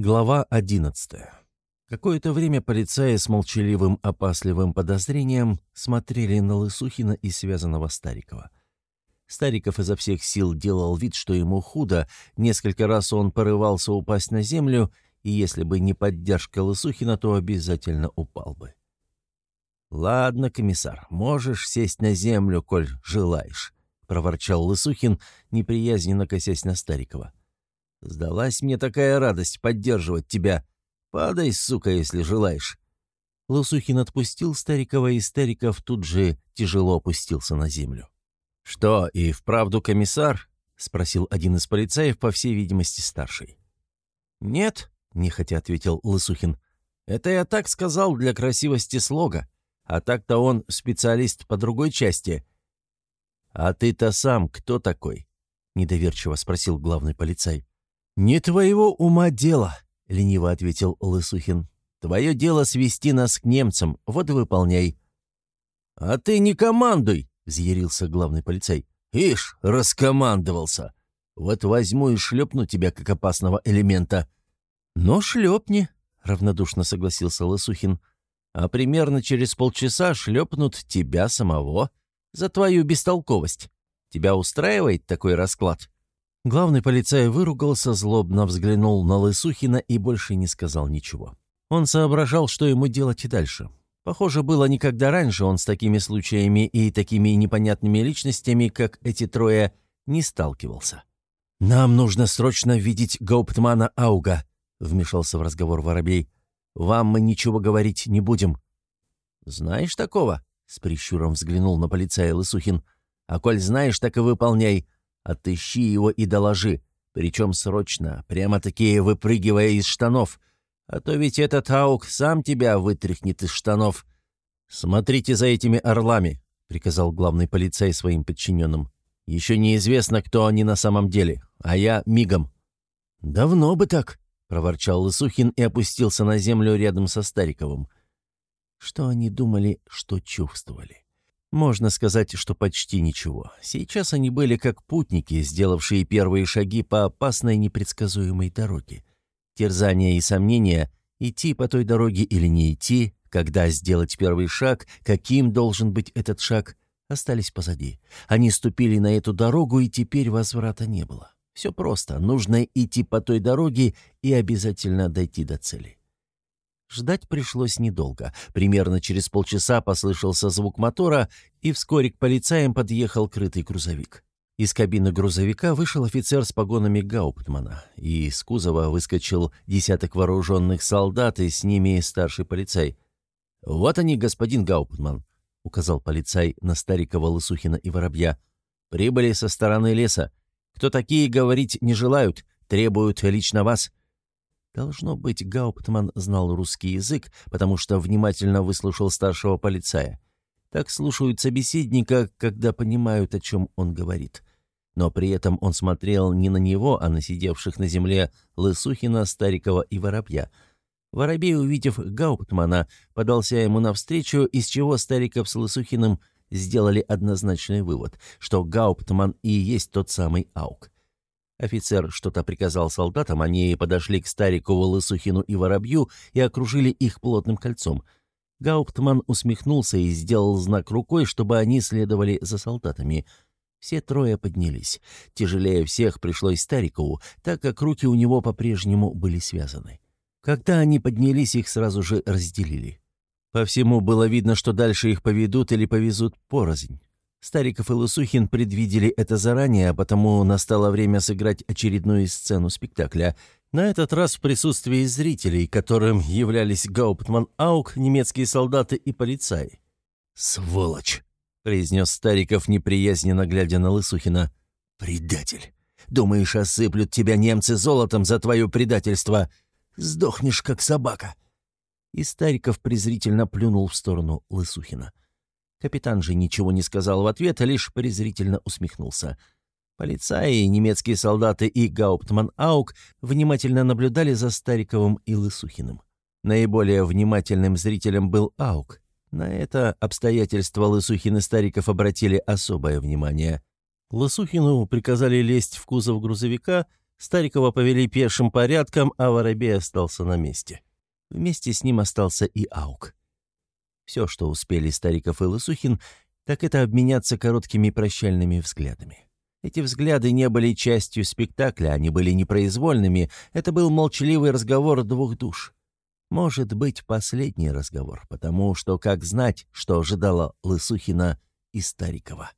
Глава 11. Какое-то время полицаи с молчаливым опасливым подозрением смотрели на Лысухина и связанного Старикова. Стариков изо всех сил делал вид, что ему худо, несколько раз он порывался упасть на землю, и если бы не поддержка Лысухина, то обязательно упал бы. «Ладно, комиссар, можешь сесть на землю, коль желаешь», — проворчал Лысухин, неприязненно косясь на Старикова. Сдалась мне такая радость поддерживать тебя. Падай, сука, если желаешь». Лусухин отпустил Старикова, и Стариков тут же тяжело опустился на землю. «Что, и вправду комиссар?» — спросил один из полицаев, по всей видимости, старший. «Нет», — нехотя ответил Лысухин. «Это я так сказал для красивости слога. А так-то он специалист по другой части». «А ты-то сам кто такой?» — недоверчиво спросил главный полицай. «Не твоего ума дело», — лениво ответил Лысухин. «Твое дело свести нас к немцам, вот и выполняй». «А ты не командуй», — взъярился главный полицей. «Ишь, раскомандовался. Вот возьму и шлепну тебя, как опасного элемента». «Но шлепни», — равнодушно согласился Лысухин. «А примерно через полчаса шлепнут тебя самого за твою бестолковость. Тебя устраивает такой расклад?» Главный полицай выругался, злобно взглянул на Лысухина и больше не сказал ничего. Он соображал, что ему делать и дальше. Похоже, было никогда раньше он с такими случаями и такими непонятными личностями, как эти трое, не сталкивался. «Нам нужно срочно видеть Гауптмана Ауга», — вмешался в разговор Воробей. «Вам мы ничего говорить не будем». «Знаешь такого?» — с прищуром взглянул на полицая Лысухин. «А коль знаешь, так и выполняй. Отыщи его и доложи, причем срочно, прямо-таки выпрыгивая из штанов. А то ведь этот аук сам тебя вытряхнет из штанов. Смотрите за этими орлами», — приказал главный полицей своим подчиненным. «Еще неизвестно, кто они на самом деле, а я мигом». «Давно бы так», — проворчал Лысухин и опустился на землю рядом со Стариковым. Что они думали, что чувствовали? Можно сказать, что почти ничего. Сейчас они были как путники, сделавшие первые шаги по опасной непредсказуемой дороге. Терзания и сомнения, идти по той дороге или не идти, когда сделать первый шаг, каким должен быть этот шаг, остались позади. Они ступили на эту дорогу, и теперь возврата не было. Все просто, нужно идти по той дороге и обязательно дойти до цели. Ждать пришлось недолго. Примерно через полчаса послышался звук мотора, и вскоре к полицаям подъехал крытый грузовик. Из кабины грузовика вышел офицер с погонами Гауптмана, и из кузова выскочил десяток вооруженных солдат, и с ними старший полицай. «Вот они, господин Гауптман», — указал полицай на Старикова, Лысухина и Воробья. «Прибыли со стороны леса. Кто такие, говорить не желают, требуют лично вас». Должно быть, Гауптман знал русский язык, потому что внимательно выслушал старшего полицая. Так слушают собеседника, когда понимают, о чем он говорит. Но при этом он смотрел не на него, а на сидевших на земле Лысухина, Старикова и Воробья. Воробей, увидев Гауптмана, подался ему навстречу, из чего Стариков с Лысухиным сделали однозначный вывод, что Гауптман и есть тот самый Аук. Офицер что-то приказал солдатам, они подошли к Старикову, Лысухину и Воробью и окружили их плотным кольцом. Гауптман усмехнулся и сделал знак рукой, чтобы они следовали за солдатами. Все трое поднялись. Тяжелее всех пришлось Старикову, так как руки у него по-прежнему были связаны. Когда они поднялись, их сразу же разделили. По всему было видно, что дальше их поведут или повезут порознь. Стариков и Лысухин предвидели это заранее, а потому настало время сыграть очередную сцену спектакля. На этот раз в присутствии зрителей, которым являлись Гауптман Аук, немецкие солдаты и полицаи. «Сволочь!» — произнес Стариков, неприязненно глядя на Лысухина. «Предатель! Думаешь, осыплют тебя немцы золотом за твое предательство? Сдохнешь, как собака!» И Стариков презрительно плюнул в сторону Лысухина. Капитан же ничего не сказал в ответ, а лишь презрительно усмехнулся. Полицаи, немецкие солдаты и Гауптман Аук внимательно наблюдали за Стариковым и Лысухиным. Наиболее внимательным зрителем был Аук. На это обстоятельство Лысухин и Стариков обратили особое внимание. Лысухину приказали лезть в кузов грузовика, Старикова повели пешим порядком, а Воробей остался на месте. Вместе с ним остался и Аук. Все, что успели Стариков и Лысухин, так это обменяться короткими прощальными взглядами. Эти взгляды не были частью спектакля, они были непроизвольными, это был молчаливый разговор двух душ. Может быть, последний разговор, потому что как знать, что ожидало Лысухина и Старикова.